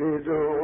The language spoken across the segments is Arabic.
الله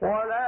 ولا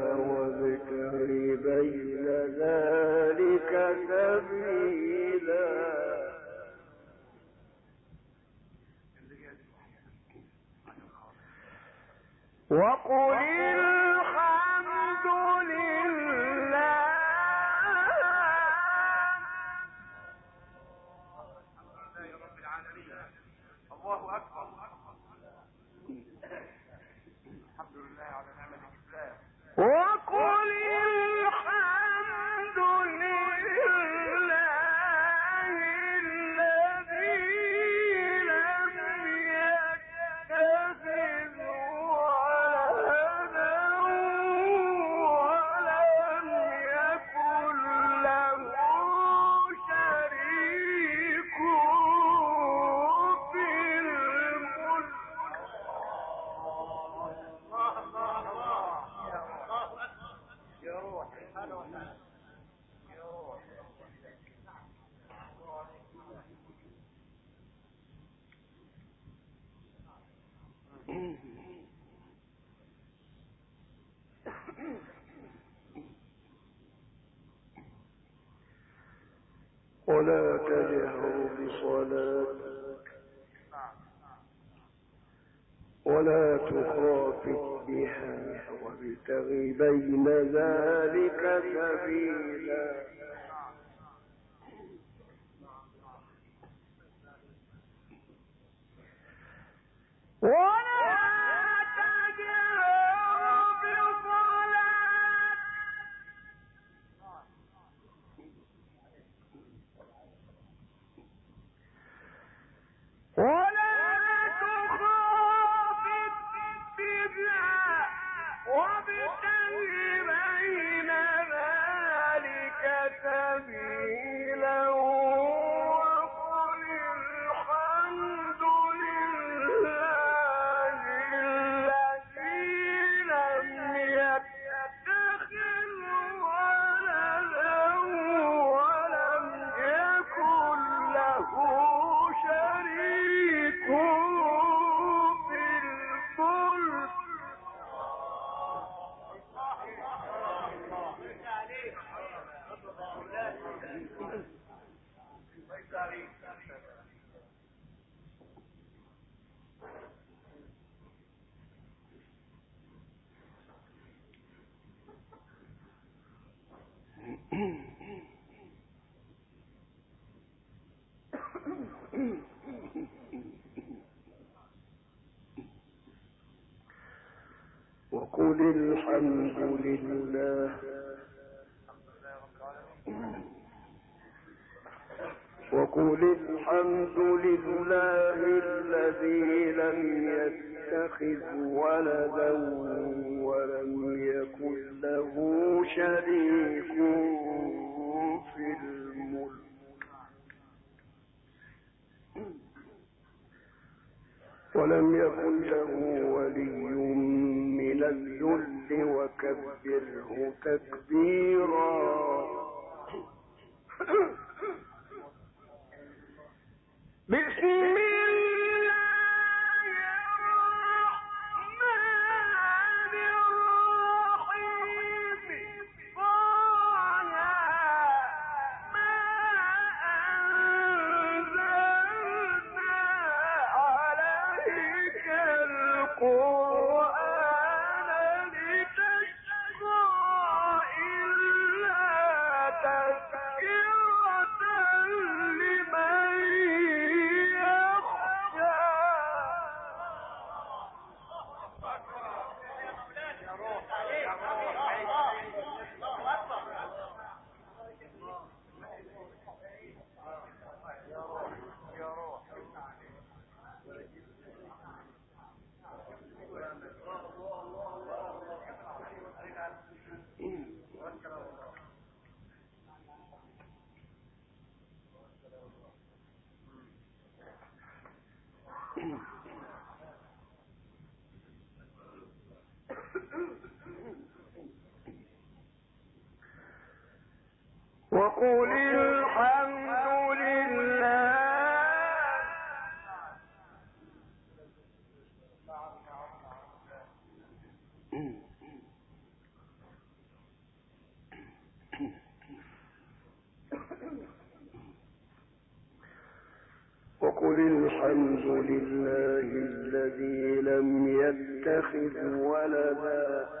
وقل وقل الحمد لله. وقل الحمد لله الذي لم يتخذ ولدا ولم يكن له شريك في الملك. ولم يكن له ولي من الذل وكبره تكبيرا. بسم وقل الحمد لله الذي لم يتخذ ولدا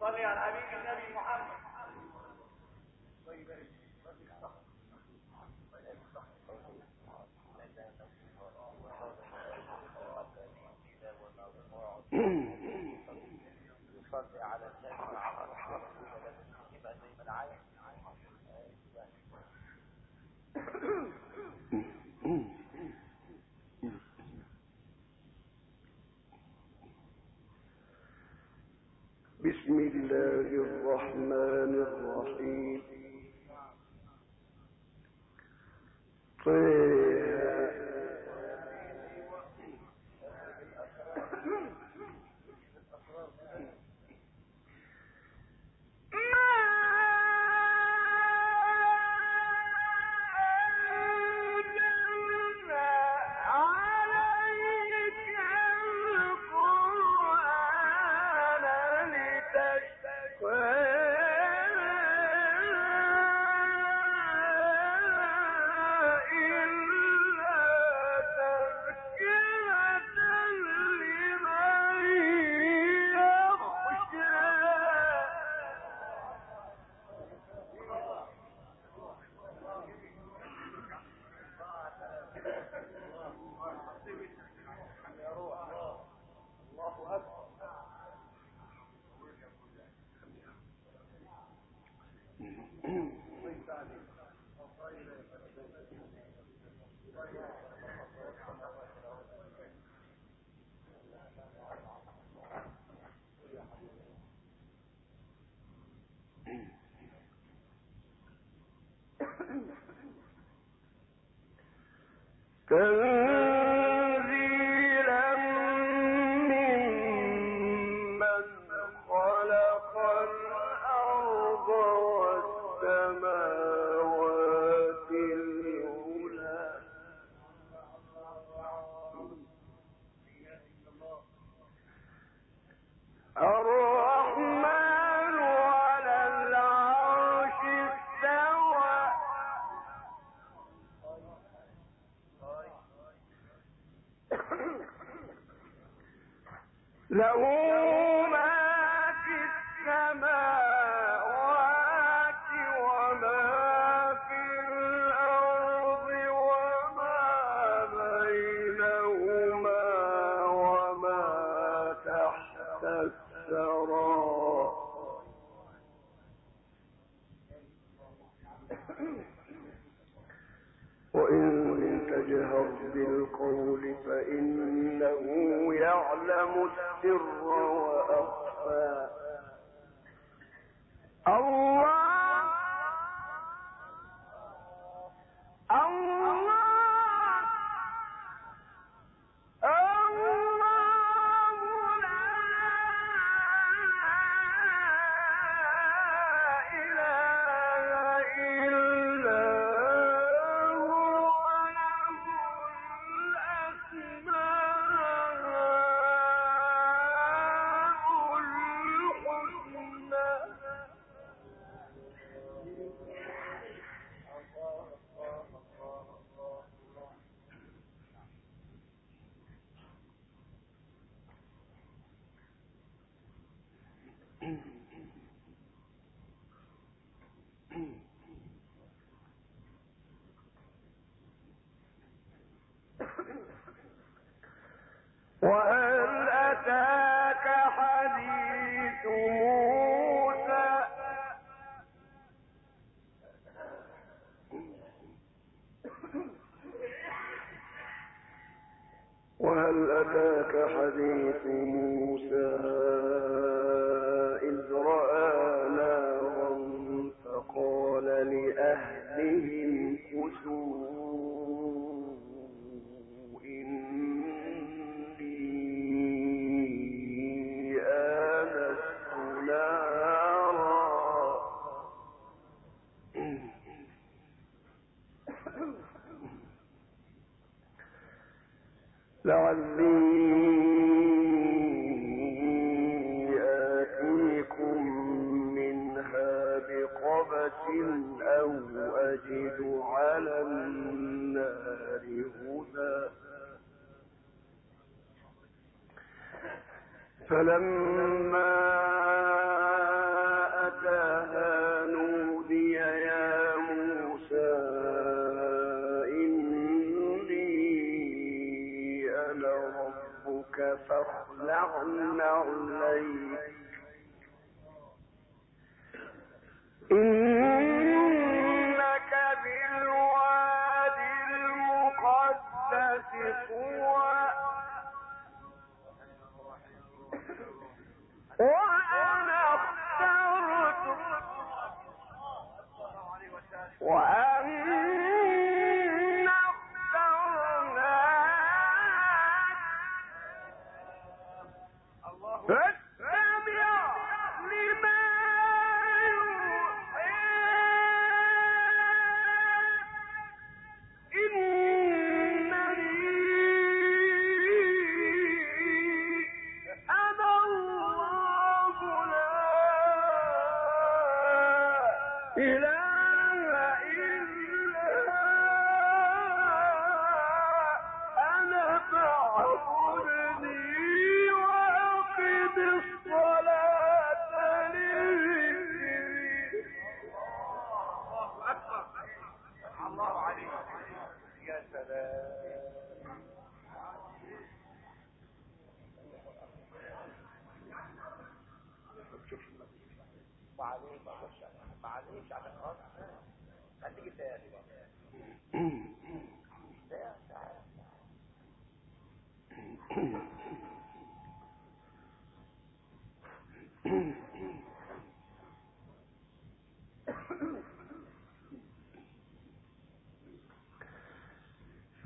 صلي على حبيب النبي محمد الله بسم الله الرحمن الرحيم. تنزيلا جهر القول فإنه يعلم السر وأخفى حديث موسى إذ رأى نارا فقال لأهلهم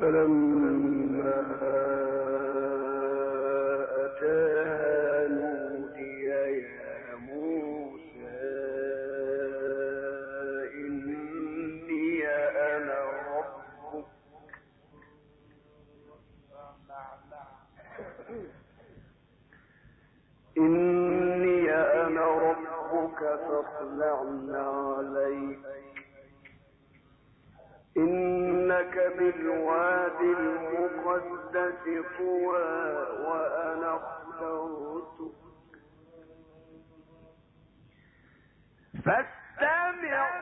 فلما نودي يا موسى إني أنا ربك. إني أنا ربك عليك. إني لك بالواد المقدس طوى وأنا اخترتك فاستمع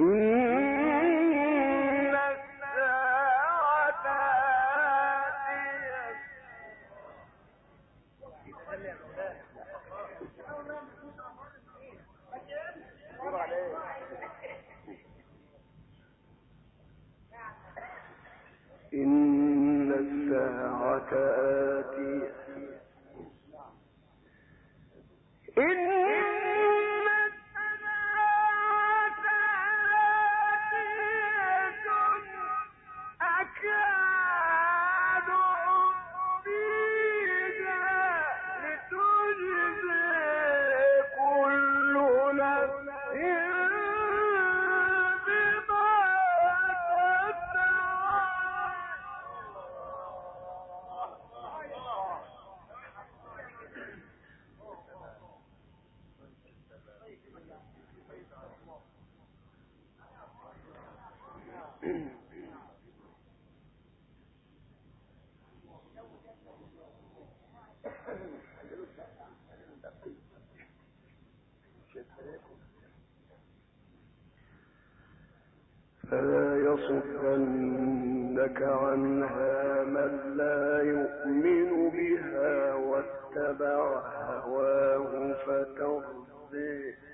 إن فلا يصدنك عنها من لا يؤمن بها واتبع هواه فترضيه.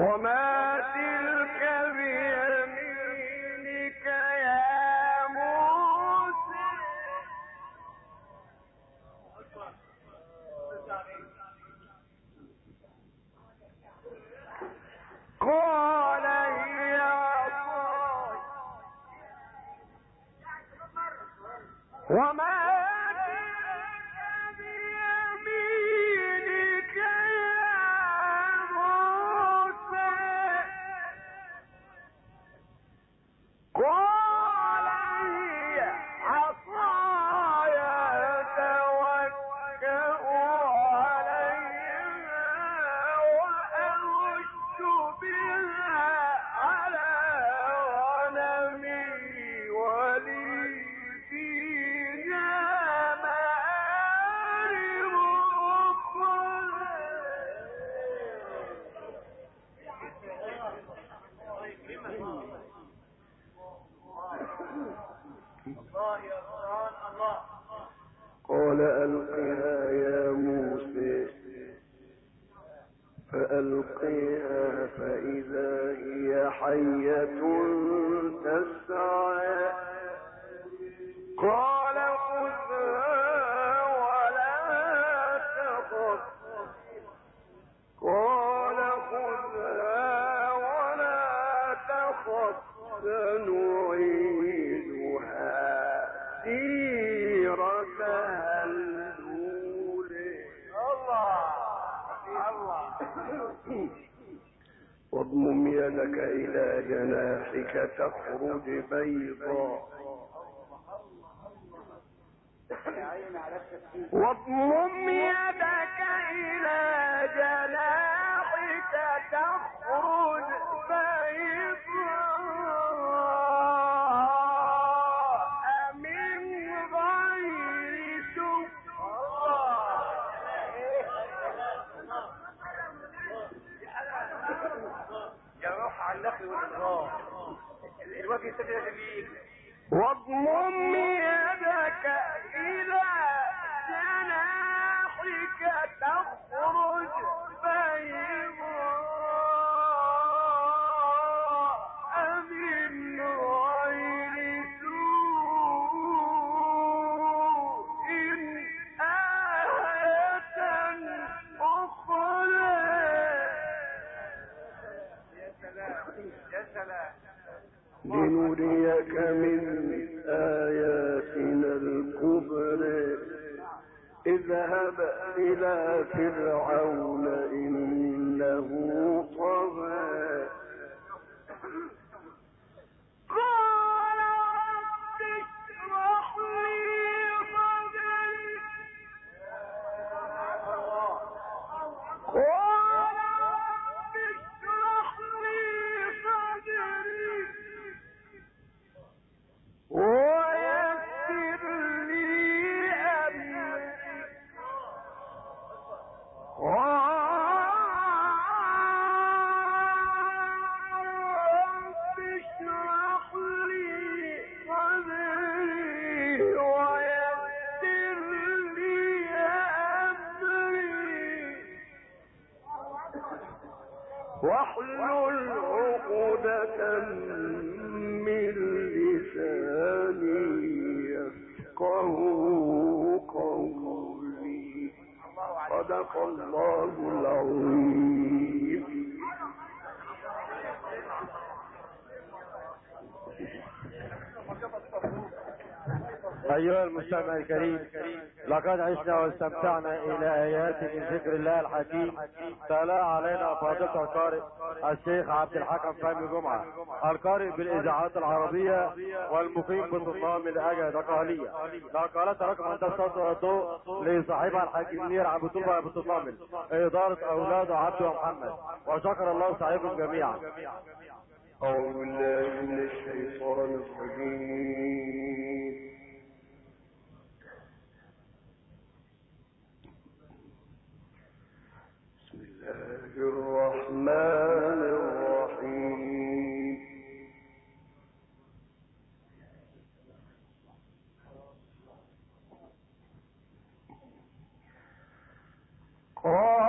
وما تخرج بيضاء. واضمم يدك إلى جناحك تخرج بيضاء من غير يا روح على وفي سبيل سبيلك واضمم لنريك من آياتنا الكبرى. اذهب إلى فرعون إنه واحلل عقدة من لساني يفقه قولي. صدق الله أيها المستمع الكريم لقد عشنا واستمتعنا إلى آيات من ذكر الله الحكيم. تلا علينا فاضلة القارئ الشيخ عبد الحكم فهمي جمعة القارئ بالإذاعات العربية والمقيم بصمام الأجهزة القهلية نقلت رقم تسطط الضوء لصاحبها الحاج منير عبد الله أبو صمام إدارة أولاد عبد ومحمد وشكر الله صاحبهم جميعا. أعوذ بالله من الشيطان الرجيم بسم الله الرحمن الرحيم قال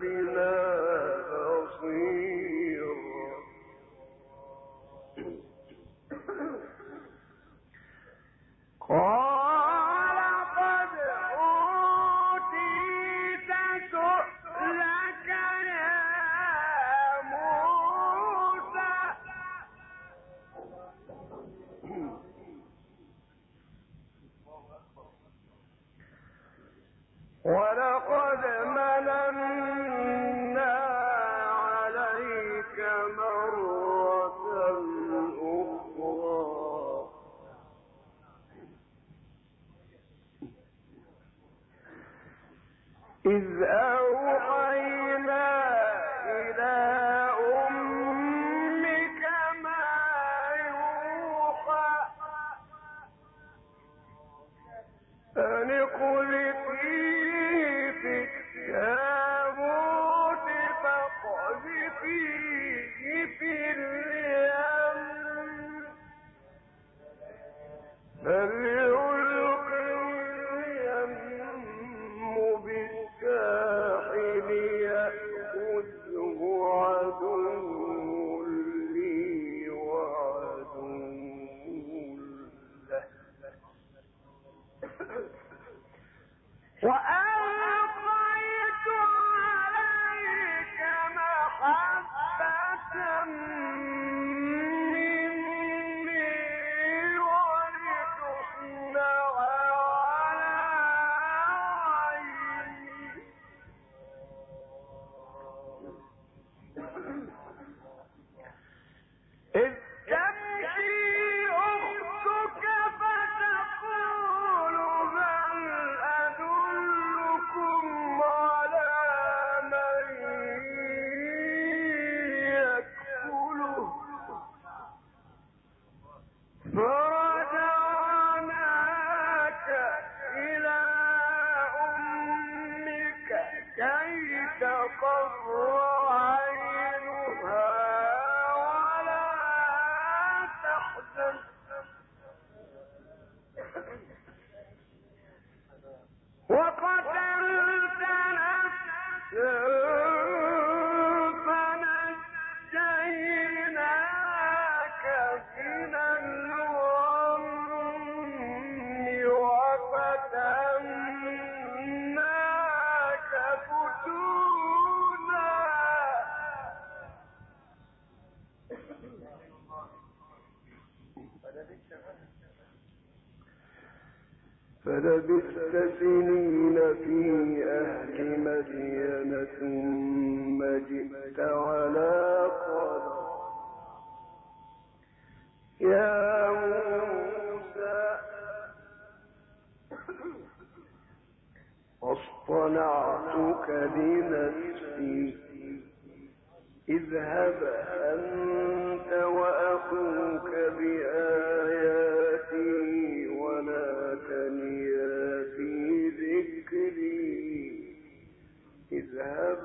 بنا فلبثت سنين في أهل مدينة ثم جئت على قدر. يا موسى واصطنعتك لنفسي. اذهب أنت وأخوك بآياتي.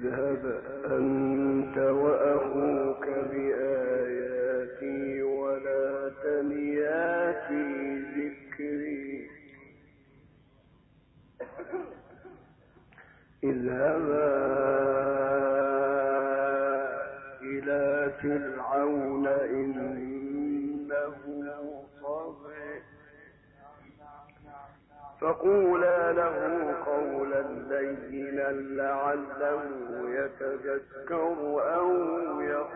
اذهب أنت وأخوك بآياتي ولا ذكري. اذهبا إلى فرعون إنه طغي. فقولا له قولا لينا لعله يتذكر أو يخشى